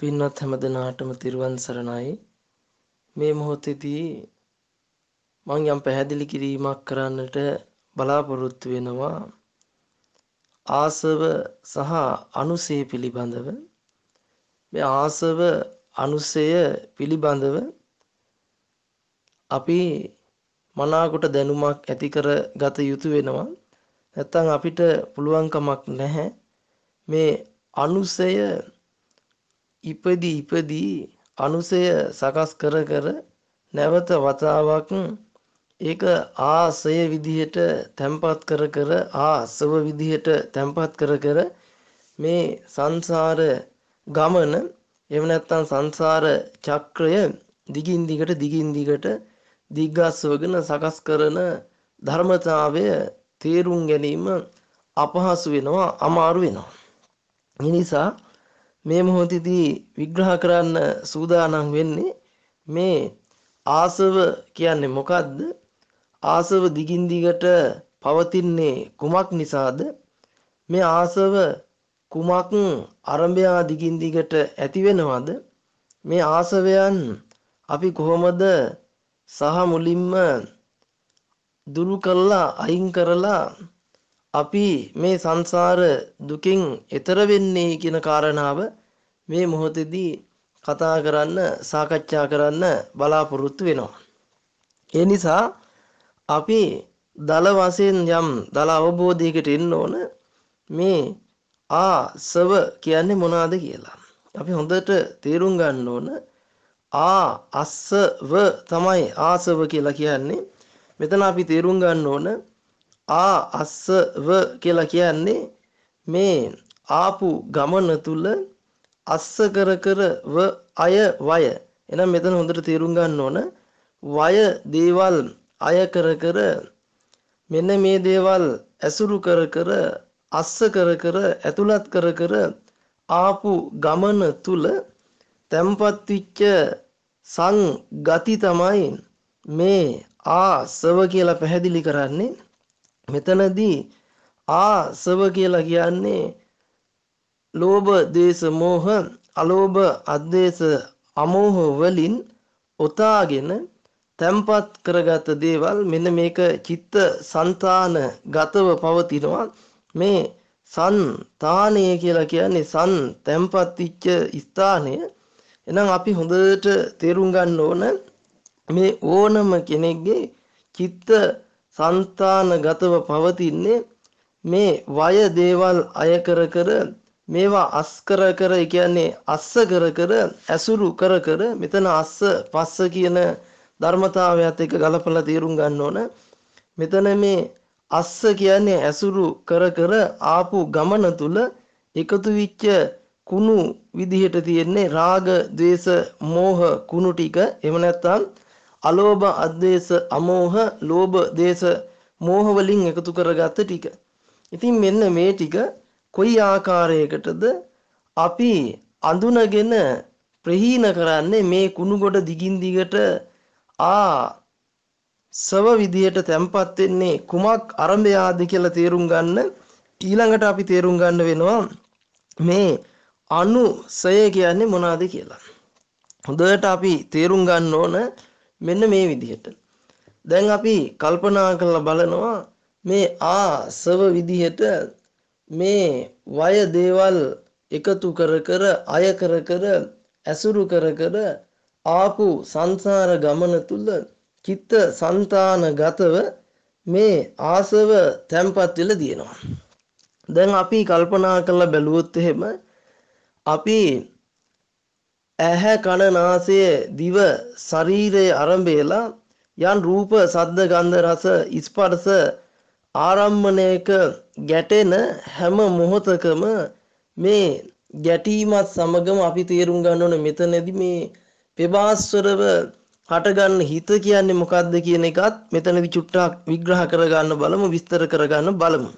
පින්වත් හැම දෙනාටම තිරුවන් සරණයි. මේ මොහොතේදී මම යම් පැහැදිලි කිරීමක් කරන්නට බලාපොරොත්තු වෙනවා. ආසව සහ අනුසය පිළිබඳව. මේ ආසව අනුසය පිළිබඳව අපි මනාකොට දැනුමක් ඇති කර ගත යුතු වෙනවා. නැත්නම් අපිට පුළුවන්කමක් නැහැ. මේ අනුසය ඉපදී ඉපදී අනුසය සකස් කර කර නැවත වතාවක් ඒක ආසය විදිහට තැම්පත් කර කර ආසව විදිහට තැම්පත් කර කර මේ සංසාර ගමන එහෙම නැත්නම් සංසාර චක්‍රය දිගින් දිගට දිගින් දිගට දිග්ගස්වගෙන සකස් කරන ධර්මතාවය තේරුම් ගැනීම අපහසු වෙනවා අමාරු වෙනවා. ඒ නිසා මේ මොහොතේදී විග්‍රහ කරන්න සූදානම් වෙන්නේ මේ ආසව කියන්නේ මොකද්ද? ආසව දිගින් දිගට පවතින්නේ කුමක් නිසාද? මේ ආසව කුමක් අරඹයා දිගින් දිගට ඇති වෙනවද? මේ ආසවයන් අපි කොහොමද සහ මුලින්ම දුරු කළා අයින් කරලා අපි මේ සංසාර දුකින් එතර වෙන්නේ කියන කාරණාව මේ මොහොතේදී කතා කරන්න සාකච්ඡා කරන්න බලාපොරොත්තු වෙනවා. ඒ නිසා අපි දල වශයෙන් යම් දල අවබෝධයකට එන්න ඕන මේ ආ සව කියන්නේ මොනවද කියලා. අපි හොඳට තේරුම් ගන්න ඕන ආ අස්සව තමයි ආසව කියලා කියන්නේ. මෙතන අපි තේරුම් ගන්න ඕන ආ අස්සව කියලා කියන්නේ මේ ආපු ගමන තුල අස්ස කර කර ව අය වය. එහෙනම් මෙතන හොඳට තේරුම් ගන්න ඕන. වය දේවල් අය කර කර මෙන්න මේ දේවල් ඇසුරු කර කර අස්ස කර කර ඇතුළත් කර කර ආපු ගමන තුල තැම්පත් වෙච්ච සංගති තමයි මේ ආසව කියලා පැහැදිලි කරන්නේ. මෙතනදී ආසව කියලා කියන්නේ ලෝභ දේශ මෝහ අලෝභ අද්දේශ අමෝහ වලින් ඔතාගෙන තැම්පත් කරගත දේවල් මෙන්න මේක චිත්ත సంతාන ගතව පවතිනවා. මේ సంతානය කියලා කියන්නේ සන් තැම්පත් වෙච්ච ස්ථානය. එහෙනම් අපි හොඳට තේරුම් ගන්න ඕන මේ ඕනම කෙනෙක්ගේ චිත්ත సంతාන ගතව පවතින්නේ මේ වය දේවල් අය කර කර මේවා අස් කර කර කියන්නේ අස්ස කර කර ඇසුරු කර කර මෙතන අස්ස පස්ස කියන ධර්මතාවයත් එක්ක ගලපලා තේරුම් ගන්න ඕන මෙතන මේ අස්ස කියන්නේ ඇසුරු කර කර ආපු ගමන තුල එකතු වෙච්ච කුණු විදිහට තියෙන්නේ රාග, ద్వේස, මෝහ කුණු ටික. එහෙම නැත්නම් අලෝභ, අද්වේෂ, අමෝහ, ලෝභ, දේශ, මෝහ වලින් එකතු කරගත්ත ටික. ඉතින් මෙන්න මේ ටික කොයි ආකාරයකටද අපි අඳුනගෙන ප්‍රහීන කරන්නේ මේ කුණු ගොඩ දිගින් දිගට ආ සව විදියට තැම්පත් වෙන්නේ කුමක් අරඹයාද කියලා තේරුම් ගන්න ඊළඟට අපි තේරුම් ගන්න වෙනවා මේ අනුසය කියන්නේ මොනවද කියලා. හොඳට අපි තේරුම් ගන්න ඕන මෙන්න මේ විදිහට. දැන් අපි කල්පනා කරලා බලනවා මේ ආසව විදිහට මේ වය දේවල් එකතු කර කර අය කර කර ඇසුරු කර කර ආපු සංසාර ගමන තුල චිත්ත સંතාන ගතව මේ ආසව තැම්පත් වෙලා තියෙනවා. දැන් අපි කල්පනා කරලා බැලුවොත් එහෙම අපි ඇහැ කන නාසය දිව ශරීරය අරඹේලා යන් රූප සද්ද ගන්ධ රස ස්පර්ශ ආරම්මණයක ගැටෙන හැම මොහොතකම මේ ගැටීමත් සමගම අපි තේරුම් ගන්න ඕනේ මෙතනදී මේ පෙබාස්වරව හටගන්න හිත කියන්නේ මොකක්ද කියන එකත් මෙතනදී චුට්ටක් විග්‍රහ කරගන්න බලමු විස්තර කරගන්න බලමු.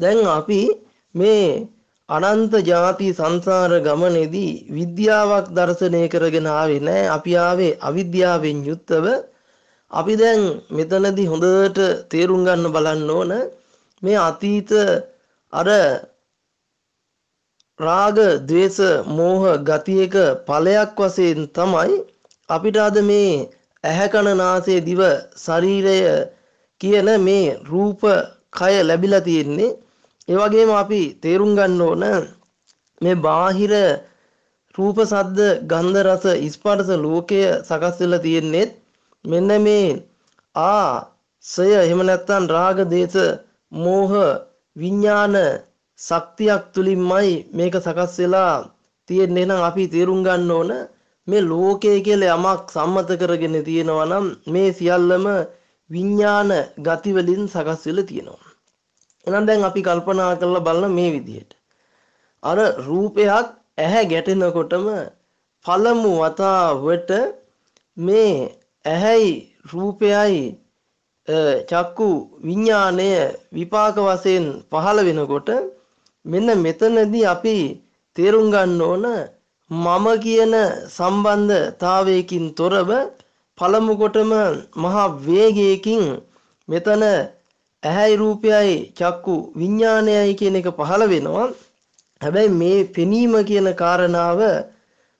දැන් අපි මේ අනන්ත ಜಾති සංසාර ගමනේදී විද්‍යාවක් දර්ශනය කරගෙන ආවේ නෑ අපි ආවේ අවිද්‍යාවෙන් යුක්තව අපි දැන් මෙතනදී හොඳට තේරුම් ගන්න බලන්න ඕන මේ අතීත අර රාග, ద్వේස, මෝහ ගතියක ඵලයක් වශයෙන් තමයි අපිට අද මේ ඇහැ කන නාසය දිව ශරීරය කියන මේ රූප කය ලැබිලා තියෙන්නේ. ඒ වගේම අපි තේරුම් ගන්න ඕන මේ බාහිර රූප සද්ද ගන්ධ රස ස්පර්ශ ලෝකය සකස් වෙලා තියෙන්නේ මෙන්න මේ ආ සය එහෙම නැත්නම් රාග දේශ මෝහ විඥාන ශක්තියක් තුලින්මයි මේක සකස් වෙලා තියෙන්නේ නම් අපි තේරුම් ගන්න ඕන මේ ලෝකය කියලා යමක් සම්මත කරගෙන තියෙනවා නම් මේ සියල්ලම විඥාන ගති වලින් සකස් වෙලා තියෙනවා. එහෙනම් දැන් අපි කල්පනා කරලා බලන මේ විදිහට. අර රූපයක් ඇහැ ගැටෙනකොටම පළමු වතාවට මේ ඇහැයි රූපයයි චක්කු විඥාණය විපාක වශයෙන් පහළ වෙනකොට මෙන්න මෙතනදී අපි තේරුම් ගන්න ඕන මම කියන සම්බන්ධතාවයකින් තොරව පළමු කොටම මහා වේගයකින් මෙතන ඇහැයි රූපයයි චක්කු විඥානයයි කියන එක පහළ වෙනවා. හැබැයි මේ පෙනීම කියන කාරණාව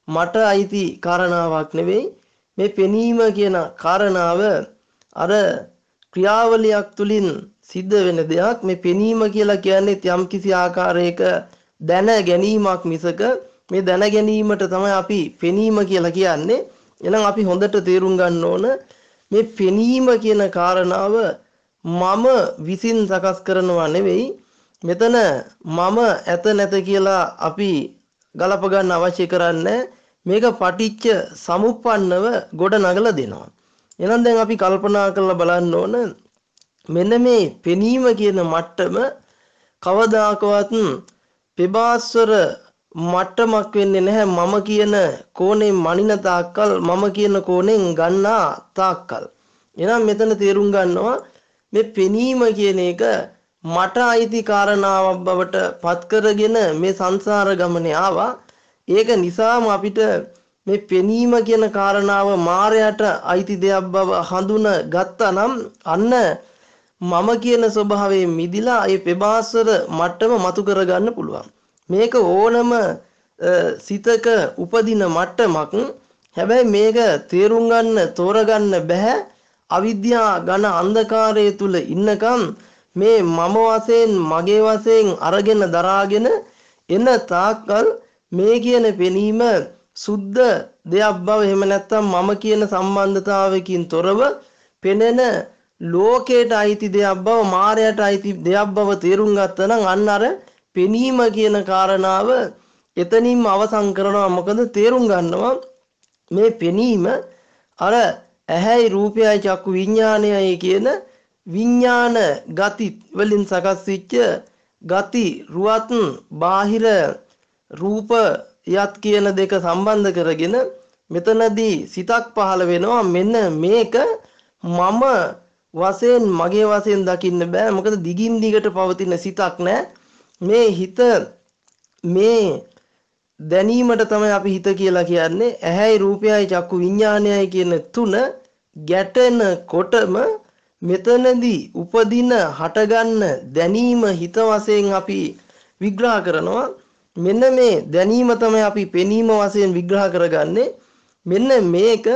මට අයිති කාරණාවක් නෙවෙයි. මේ පෙනීම කියන කාරණාව අර ක්‍රියාවලියක් තුලින් සිද්ධ වෙන දෙයක්. මේ පෙනීම කියලා කියන්නේ යම්කිසි ආකාරයක දැන ගැනීමක් මිසක මේ දැන ගැනීමට තමයි අපි පෙනීම කියලා කියන්නේ. එහෙනම් අපි හොඳට තේරුම් ගන්න ඕන මේ පෙනීම කියන කාරණාව මම විසින් සකස් කරනවා නෙවෙයි. මෙතන මම ඇත නැත කියලා අපි ගලප ගන්න අවශ්‍ය කරන්නේ මේක පටිච්ච සමුප්පන්නව ගොඩ නගලා දෙනවා. එහෙනම් දැන් අපි කල්පනා කරලා බලන්න ඕන මෙන්න මේ පෙනීම කියන මට්ටම කවදාකවත් පෙබාස්වර මට්ටමක් වෙන්නේ නැහැ මම කියන කෝණයෙන් මනින තාක්කල් මම කියන කෝණයෙන් ගන්නා තාක්කල්. එහෙනම් මෙතන තේරුම් ගන්නවා මේ පෙනීම කියන එක මට අයිති කාරණාවක් බවට පත් කරගෙන මේ සංසාර ගමනේ ආවා. ඒක නිසාම අපිට මේ පෙනීම කියන කාරණාව මායයට අයිති දෙයක් බව හඳුන ගත්තා නම් අන්න මම කියන ස්වභාවයෙන් මිදිලා ඒ පෙබාස්වර මට්ටම මතු කරගන්න පුළුවන්. මේක ඕනම සිතක උපදින මට්ටමක්. හැබැයි මේක තේරුම් ගන්න තෝරගන්න බෑ අවිද්‍යා ඝන අන්ධකාරය තුල ඉන්නකම් මේ මම වශයෙන් මගේ වශයෙන් අරගෙන දරාගෙන එන තාක්කල් මේ කියන පෙනීම සුද්ධ දෙයක් බව එහෙම නැත්නම් මම කියන සම්බන්ධතාවයකින් තොරව පෙනෙන ලෝකයට අයිති දෙයක් බව මායයට අයිති දෙයක් බව තේරුම් ගත්තා නම් අන්න අර පෙනීම කියන කාරණාව එතනින්ම අවසන් කරනවා. මොකද තේරුම් ගන්නවා මේ පෙනීම අර ඇහැයි රූපයයි චක්කු විඥානයයි කියන විඥාන ගති වලින් සකස් වෙච්ච ගති රුවත් බාහිර රූප යත් කියන දෙක සම්බන්ධ කරගෙන මෙතනදී සිතක් පහළ වෙනවා. මෙන්න මේක මම වශයෙන් මගේ වශයෙන් දකින්න බෑ. මොකද දිගින් දිගට පවතින සිතක් නෑ. මේ හිත මේ දැනීමට තමයි අපි හිත කියලා කියන්නේ. ඇහැයි රූපයයි චක්කු විඥානයයි කියන තුන ගැටෙනකොටම මෙතනදී උපදින හටගන්න දැනීම හිත වශයෙන් අපි විග්‍රහ කරනවා. මෙන්න මේ දැනීම තමයි අපි පෙනීම වශයෙන් විග්‍රහ කරගන්නේ. මෙන්න මේක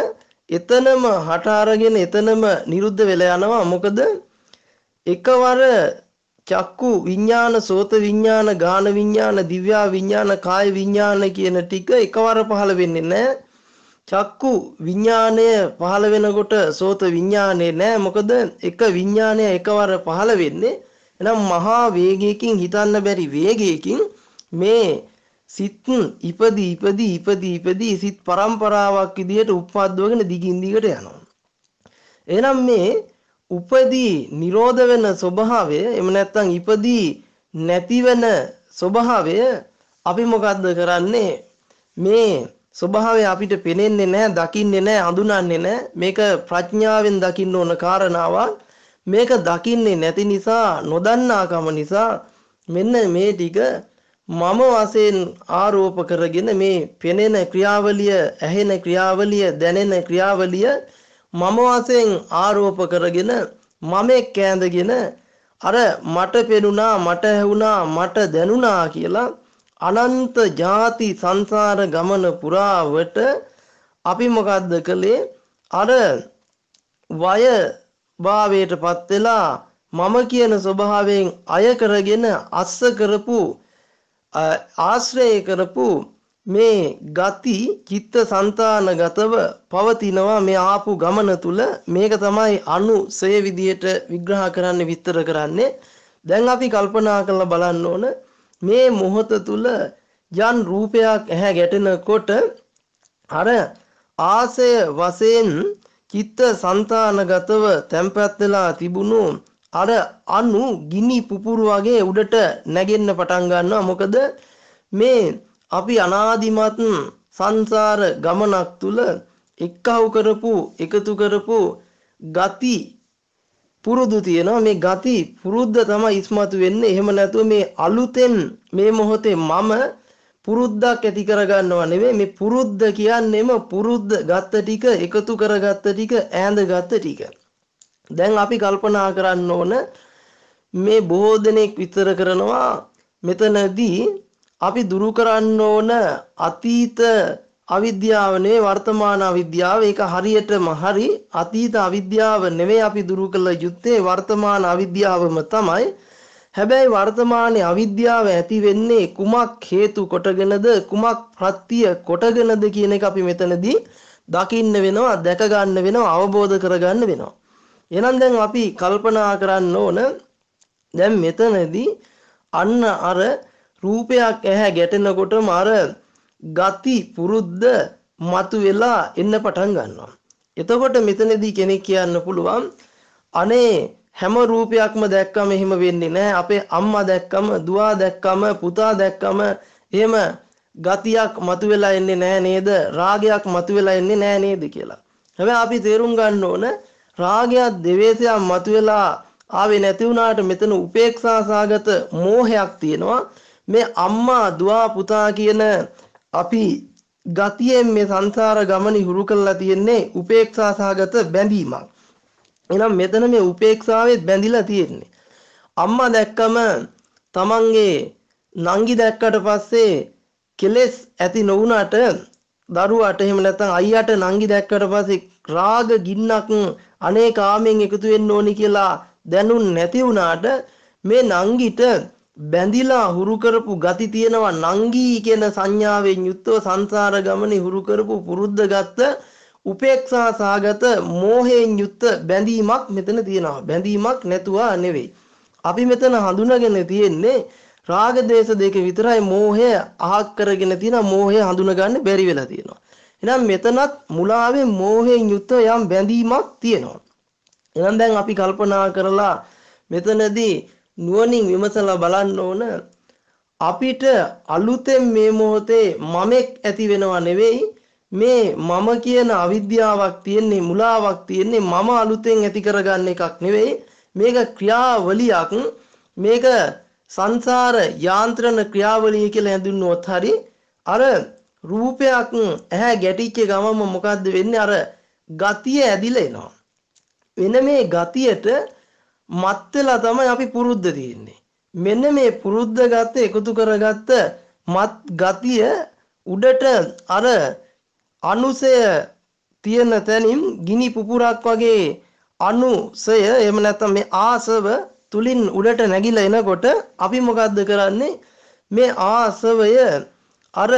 එතනම හට අරගෙන එතනම නිරුද්ධ වෙලා යනවා. මොකද එකවර චක්කු විඥාන සෝත විඥාන ගාන විඥාන දිව්‍යා විඥාන කාය විඥාන කියන ටික එකවර පහළ වෙන්නේ නැහැ. චක්කු විඥාණය පහළ වෙනකොට සෝත විඥානේ නැහැ. මොකද එක විඥානය එකවර පහළ වෙන්නේ. එහෙනම් මහා වේගයකින් හිතන්න බැරි වේගයකින් මේ සිත් ඉපදී ඉපදී ඉපදී ඉපදී සිත් පරම්පරාවක් විදිහට උප්පද්දවගෙන දිගින් දිගට යනවා. එහෙනම් මේ උපදී නිරෝධ වෙන ස්වභාවය එහෙම නැත්නම් ඉපදී නැති වෙන ස්වභාවය අපි මොකද්ද කරන්නේ? මේ ස්වභාවය අපිට පෙනෙන්නේ නැහැ දකින්නේ නැහැ හඳුනන්නේ නැහැ. මේක ප්‍රඥාවෙන් දකින්න ඕන කාරණාවක්. මේක දකින්නේ නැති නිසා නොදන්නාකම නිසා මෙන්න මේ ටික මම වශයෙන් ආරෝප කරගෙන මේ පෙනෙන ක්‍රියාවලිය ඇහෙන ක්‍රියාවලිය දැනෙන ක්‍රියාවලිය මම වශයෙන් ආරෝප කරගෙන මමෙක් කැඳගෙන අර මට පෙනුණා මට ඇහුණා මට දැනුණා කියලා අනන්ත ಜಾති සංසාර ගමන පුරාවට අපි මොකද්ද කළේ? අර වය භාවයටපත් වෙලා මම කියන ස්වභාවයෙන් අය කරගෙන අස්ස කරපු ආශ්‍රය කරපු මේ ගති චිත්ත સંතානගතව පවතිනවා මේ ආපු ගමන තුල. මේක තමයි අනුසය විදියට විග්‍රහ කරන්න විස්තර කරන්නේ. දැන් අපි කල්පනා කරලා බලන්න ඕන. මේ මොහොත තුල යන් රූපයක් ඇහැ ගැටෙනකොට අර ආසය වශයෙන් චිත්ත સંතානගතව තැම්පත් වෙලා තිබුණු අර අණු ගිනි පුපුරු වගේ උඩට නැගෙන්න පටන් ගන්නවා. මොකද මේ අපි අනාදිමත් සංසාර ගමනක් තුල එක්කහු කරපු එකතු කරපු ගති පුරුදු තියෙනවා. මේ ගති පුරුද්ද තමයි ඉස්මතු වෙන්නේ. එහෙම නැතුව මේ අලුතෙන් මේ මොහොතේ මම පුරුද්දක් ඇති කරගන්නව නෙවෙයි මේ පුරුද්ද කියන්නේම පුරුද්ද ගත්ත ටික එකතු කරගත්ත ටික ඈඳ ගත්ත ටික. දැන් අපි කල්පනා කරන්න ඕන මේ බොහෝ දෙනෙක් විතර කරනවා. මෙතනදී අපි දුරු කරන්න ඕන අතීත අවිද්‍යාව නෙවෙයි වර්තමාන අවිද්‍යාව. ඒක හරියටම හරි අතීත අවිද්‍යාව නෙවෙයි අපි දුරු කළ යුත්තේ වර්තමාන අවිද්‍යාවම තමයි. හැබැයි වර්තමානයේ අවිද්‍යාව ඇති වෙන්නේ කුමක් හේතු කොටගෙනද කුමක් ප්‍රත්‍ය කොටගෙනද කියන එක අපි මෙතනදී දකින්න වෙනවා දැක ගන්න වෙනවා අවබෝධ කරගන්න වෙනවා. එහෙනම් දැන් අපි කල්පනා කරන්න ඕන දැන් මෙතනදී අන්න අර රූපයක් ඇහැ ගැටෙනකොටම අර ගති පුරුද්ද මතු වෙලා එන්න පටන් ගන්නවා. එතකොට මෙතනදී කෙනෙක් කියන්න පුළුවන් අනේ හැම රූපයක්ම දැක්කම එහෙම වෙන්නේ නැහැ. අපේ අම්මා දැක්කම, දුව දැක්කම, පුතා දැක්කම එහෙම ගතියක් මතුවෙලා එන්නේ නැහැ නේද? රාගයක් මතුවෙලා එන්නේ නැහැ නේද කියලා. හැබැයි අපි තේරුම් ගන්න ඕන රාගයක් දෙවේසයක් මතුවෙලා ආවේ නැති වුණාට මෙතන උපේක්ෂා සාගත මෝහයක් තියෙනවා. මේ අම්මා දුව පුතා කියන අපි ගතියෙන් මේ සංසාර ගමනේ හුරු කරලා තියෙන්නේ උපේක්ෂා සහගත බැඳීමක්. එහෙනම් මෙතන මේ උපේක්ෂාවෙත් බැඳිලා තියෙන්නේ. අම්මා දැක්කම තමන්ගේ නංගි දැක්කට පස්සේ කෙලෙස් ඇති නොවුනට දරුවාට එහෙම නැත්නම් අයියාට නංගි දැක්කට පස්සේ රාග ගින්නක් අනේ කාමෙන් එකතු වෙන්න ඕනි කියලා දැනුන් නැති වුණාට මේ නංගිට බැඳිලා හුරු කරපු ගති තියෙනවා නංගී කියන සංඥාවෙන් යුක්තව සංසාර ගමනේ හුරු කරපු පුරුද්ද ගත්ත උපේක්ෂා සාගත මෝහයෙන් යුක්ත බැඳීමක් මෙතන තියෙනවා. බැඳීමක් නැතුවා නෙවෙයි. අපි මෙතන හඳුනාගෙන තියෙන්නේ රාග දේශ දෙක විතරයි මෝහය අහක් කරගෙන තියෙන මෝහය හඳුනා ගන්න බැරි වෙලා තියෙනවා. එහෙනම් මෙතනත් මුලාවෙන් මෝහයෙන් යුක්ත යම් බැඳීමක් තියෙනවා. එහෙනම් දැන් අපි කල්පනා කරලා මෙතනදී නුවණින් විමසලා බලන්න ඕන. අපිට අලුතෙන් මේ මොහොතේ මමෙක් ඇති වෙනව නෙවෙයි මේ මම කියන අවිද්‍යාවක් තියෙන්නේ මුලාවක් තියෙන්නේ මම අලුතෙන් ඇති කරගන්න එකක් නෙවෙයි. මේක ක්‍රියාවලියක්. මේක සංසාර යාන්ත්‍රණ ක්‍රියාවලිය කියලා හැඳින්වුවොත් හරි අර රූපයක් ඇහැ ගැටිච්ච ගමම මොකද්ද වෙන්නේ අර ගතිය ඇදිලා එනවා වෙන මේ ගතියට මත් වෙලා තමයි අපි පුරුද්ද තියෙන්නේ. මෙන්න මේ පුරුද්ද ගත්ත එකතු කරගත්ත මත් ගතිය උඩට අර අනුසය තියෙන තැනින් ගිනි පුපුරක් වගේ අනුසය එහෙම නැත්නම් මේ ආසව තුලින් උඩට නැගිලා එනකොට අපි මොකද්ද කරන්නේ මේ ආසවය අර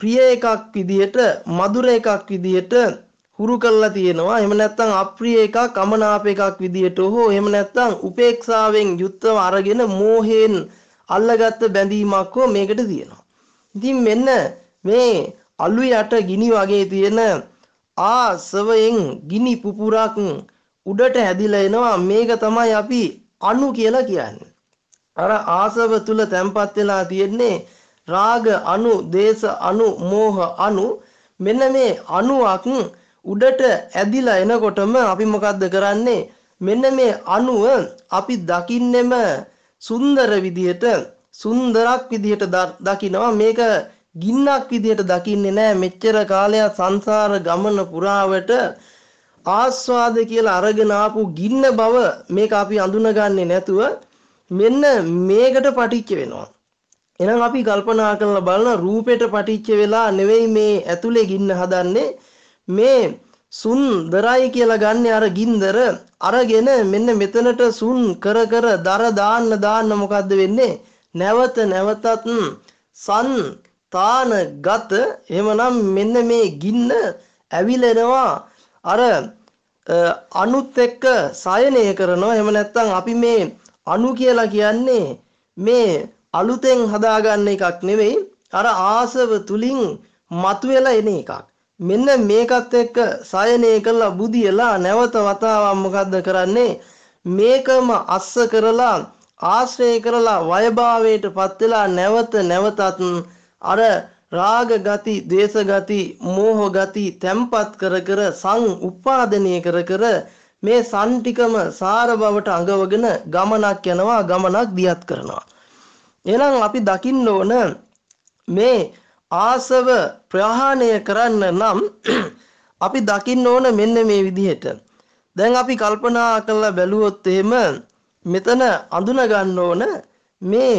ප්‍රිය එකක් විදියට මధుර එකක් විදියට හුරු කරලා තියෙනවා. එහෙම නැත්නම් අප්‍රිය එකක් අමනාප එකක් විදියට හෝ එහෙම නැත්නම් උපේක්ෂාවෙන් යුක්තව අරගෙන මෝහයෙන් අල්ලගත්ත බැඳීමක් හෝ මේකට තියෙනවා. ඉතින් මෙන්න මේ අලු යට ගිනි වගේ තියෙන ආසවයෙන් ගිනි පුපුරක් උඩට හැදිලා එනවා. මේක තමයි අපි අණු කියලා කියන්නේ. අර ආසව තුල තැම්පත් වෙලා තියෙන්නේ රාග අණු, දේශ අණු, මෝහ අණු මෙන්න මේ අණුවක් උඩට ඇදිලා එනකොටම අපි මොකද්ද කරන්නේ? මෙන්න මේ අණුව අපි දකින්නෙම සුන්දර විදියට සුන්දරක් විදියට දකිනවා. මේක ගින්නක් විදියට දකින්නේ නැහැ මෙච්චර කාලයක් සංසාර ගමන පුරාවට ආස්වාද කියලා අරගෙන ආපු ගින්න බව මේක අපි අඳුනගන්නේ නැතුව මෙන්න මේකට පටිච්ච වෙනවා. එහෙනම් අපි කල්පනා කරලා බලන රූපෙට පටිච්ච වෙලා නෙවෙයි මේ ඇතුලේ ගින්න හදන්නේ මේ සුන්දරයි කියලා ගන්න අර ගින්දර අරගෙන මෙන්න මෙතනට සුන් කර කර දර දාන්න දාන්න මොකද්ද වෙන්නේ? නැවත නැවතත් සන් තාන ගත. එහෙමනම් මෙන්න මේ ගින්න ඇවිලෙනවා. අර අනුත් එක්ක සයනය කරනවා. එහෙම නැත්නම් අපි මේ අණු කියලා කියන්නේ මේ අලුතෙන් හදාගන්න එකක් නෙවෙයි අර ආසව තුලින් මතුවෙලා එන එකක්. මෙන්න මේකත් එක්ක සයනය කළා බුදියලා නැවත වතාවක් මොකද්ද කරන්නේ? මේකම අස්ස කරලා ආශ්‍රය කරලා වයභාවයට පත් වෙලා නැවත නැවතත් අර රාග ගති, දේශ ගති, මෝහ ගති තැම්පත් කර කර සං උපාදනය කර කර මේ සන් ටිකම සාර බවට අඟවගෙන ගමනක් යනවා ගමනක් දියත් කරනවා. එහෙනම් අපි දකින්න ඕන මේ ආසව ප්‍රහාණය කරන්න නම් අපි දකින්න ඕන මෙන්න මේ විදිහට. දැන් අපි කල්පනා කරලා බැලුවොත් එහෙම මෙතන අඳුන ගන්න ඕන මේ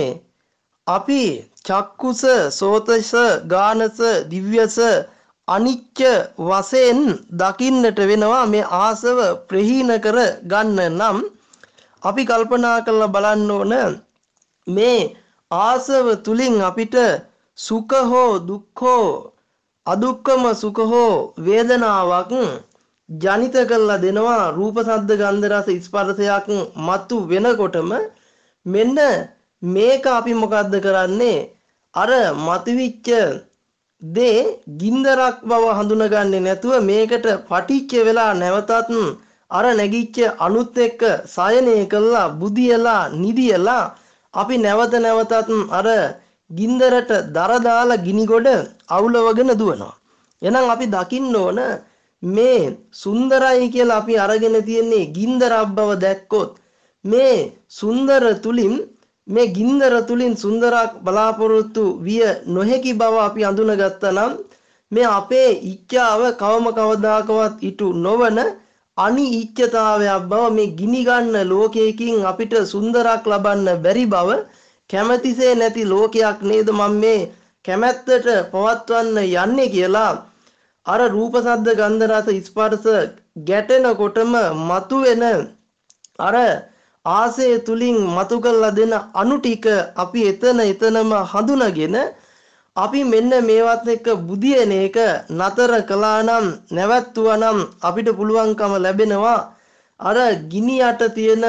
අපි චක්කුස සෝතස ගානස දිව්‍යස අනිච්ච වශයෙන් දකින්නට වෙනවා මේ ආසව ප්‍රහීන කර ගන්න නම්. අපි කල්පනා කරලා බලන්න ඕන මේ ආසව තුලින් අපිට සුඛ හෝ දුක්ඛ හෝ අදුක්කම සුඛ හෝ වේදනාවක් ජනිත කරලා දෙනවා. රූප සද්ද ගන්ධ රස ස්පර්ශයක් මතු වෙනකොටම මෙන්න මේක අපි මොකද්ද කරන්නේ? අර මතුවිච්ච දේ ගින්දරක් බව හඳුනගන්නේ නැතුව මේකට පටිච්ච වෙලා නැවතත් අර නැගිච්ච අනුත් එක්ක සයනය කළා බුදියලා නිදියලා අපි නැවත නැවතත් අර ගින්දරට දර දාලා ගිනි ගොඩ අවුලවගෙන දුවනවා. එහෙනම් අපි දකින්න ඕන මේ සුන්දරයි කියලා අපි අරගෙන තියෙන්නේ ගින්දරක් බව දැක්කොත් මේ සුන්දර තුලින් මේ ගින්දර තුලින් සුන්දරක් බලාපොරොත්තු විය නොහැකි බව අපි අඳුනගත්තා නම් මේ අපේ ඉච්ඡාව කවම කවදාකවත් ඉටු නොවන අනිච්චතාවයක් බව මේ ගිනි ගන්න ලෝකයකින් අපිට සුන්දරක් ලබන්න බැරි බව කැමැතිසේ නැති ලෝකයක් නේද මම මේ කැමැත්තට පවත්වන්න යන්නේ කියලා අර රූප සද්ද ගන්ධ රස ස්පර්ශ ගැටෙනකොටම මතුවෙන අර ආසය තුලින් මතු කරලා දෙන අණු ටික අපි එතන එතනම හඳුනගෙන අපි මෙන්න මේවත් එක්ක බුදියන එක නතර කළා නම් නැවැත්තුවා නම් අපිට පුළුවන්කම ලැබෙනවා. අර ගිනි යට තියෙන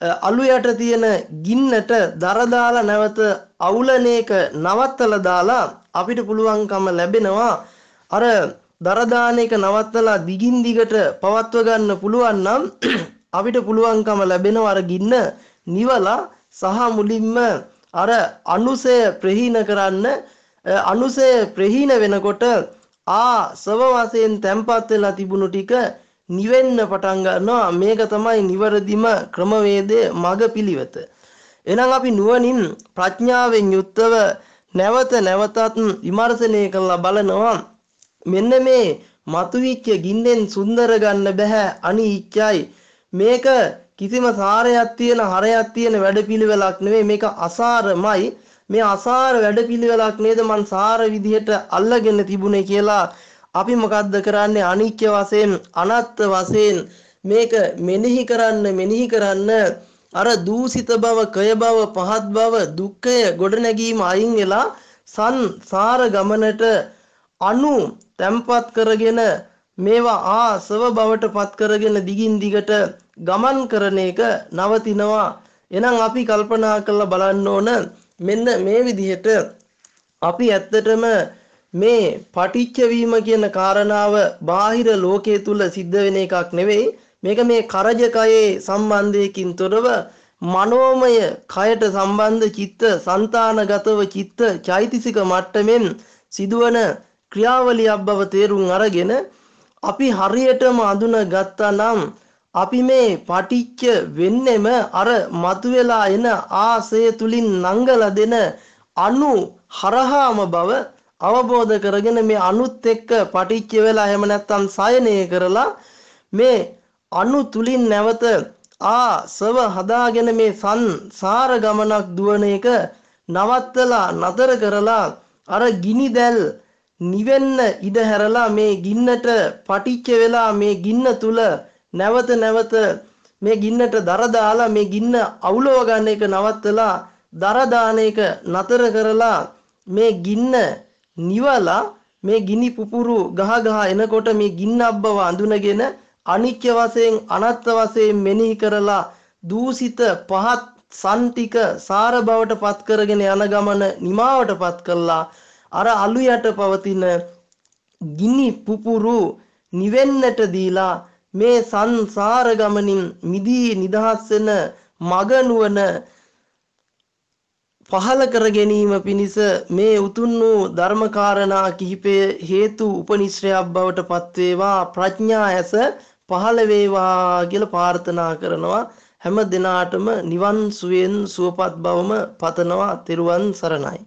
අලු යට තියෙන ගින්නට දර දාලා නැවත අවුලන එක නවත්තලා දාලා අපිට පුළුවන්කම ලැබෙනවා. අර දර දාන එක නවත්තලා දිගින් දිගට පවත්ව ගන්න පුළුවන් නම් අපිට පුළුවන්කම ලැබෙනවා අර ගින්න නිවලා සහ මුලින්ම අර අනුසය ප්‍රහීන කරන්න. අනුසය ප්‍රහීන වෙනකොට ආ සව වශයෙන් තැම්පත් වෙලා තිබුණු ටික නිවෙන්න පටන් ගන්නවා. මේක තමයි නිවැරදිම ක්‍රමවේදය මඟ පිළිවෙත. එහෙනම් අපි නුවණින් ප්‍රඥාවෙන් යුක්තව නැවත නැවතත් විමර්ශනය කරලා බලනවා. මෙන්න මේ මතුවිච්ච ගින්නෙන් සුන්දර ගන්න බෑ අනිච්චයි. මේක කිසිම සාරයක් තියෙන හරයක් තියෙන වැඩපිළිවෙලක් නෙවෙයි. මේක අසාරමයි. මේ අසාර වැඩපිළිවෙලක් නේද මං සාර විදිහට අල්ලගෙන තිබුණේ කියලා අපි මොකද්ද කරන්නේ? අනිත්‍ය වශයෙන් අනත්ත් වශයෙන් මේක මෙනෙහි කරන්න මෙනෙහි කරන්න අර දූසිත බව කය බව පහත් බව දුක්ඛය ගොඩනැගීම අයින් වෙලා සංසාර ගමනට අනු තැම්පත් කරගෙන මේවා ආසව බවට පත් කරගෙන දිගින් දිගට ගමන් කරන එක නවතිනවා. එහෙනම් අපි කල්පනා කරලා බලන්න ඕන මෙන්න මේ විදිහට අපි ඇත්තටම මේ පටිච්ච වීම කියන කාරණාව බාහිර ලෝකයේ තුල සිද්ධ වෙන එකක් නෙවෙයි. මේක මේ කරජකයේ සම්බන්ධයකින් තොරව මනෝමය කයට සම්බන්ධ චිත්ත సంతානගතව චිත්ත චෛතසික මට්ටමින් සිදුවන ක්‍රියාවලියක් බව තේරුම් අරගෙන අපි හරියටම අඳුන ගත්තා නම් අපි මේ පටිච්ච වෙන්නෙම අර මතුවලා එන ආසය තුලින් නංගලා දෙන අණු හරහාම බව අවබෝධ කරගෙන මේ අණුත් එක්ක පටිච්ච වෙලා එහෙම නැත්නම් සයනය කරලා මේ අණු තුලින් නැවත ආ සව හදාගෙන මේ සංසාර ගමනක් දුවන එක නවත්තලා නතර කරලා අර ගිනි දැල් නිවෙන්න ඉඩ හැරලා මේ ගින්නට පටිච්ච වෙලා මේ ගින්න තුල නැවත නැවත මේ ගින්නට දර දාලා මේ ගින්න අවුලව ගන්න එක නවත්තලා දර දාන එක නතර කරලා මේ ගින්න නිවලා මේ ගිනි පුපුරු ගහ ගහ එනකොට මේ ගින්නක් බව අඳුනගෙන අනිත්‍ය වශයෙන් අනත්ත් වශයෙන් මෙනෙහි කරලා දූසිත පහත් සන්තික සාර බවට පත් කරගෙන යන ගමන නිමාවට පත් කළා. අර අලු යට පවතින ගිනි පුපුරු නිවෙන්නට දීලා මේ සංසාර ගමනින් මිදී නිදහස් වෙන මග නුවණ පහල කර ගැනීම පිණිස මේ උතුම් වූ ධර්මකාරණා කිහිපය හේතු උපනිශ්‍රයක් බවට පත්වේවා ප්‍රඥා ඇස පහළ වේවා කියලා ප්‍රාර්ථනා කරනවා. හැම දිනාටම නිවන් සුවෙන් සුවපත් බවම පතනවා. තෙරුවන් සරණයි.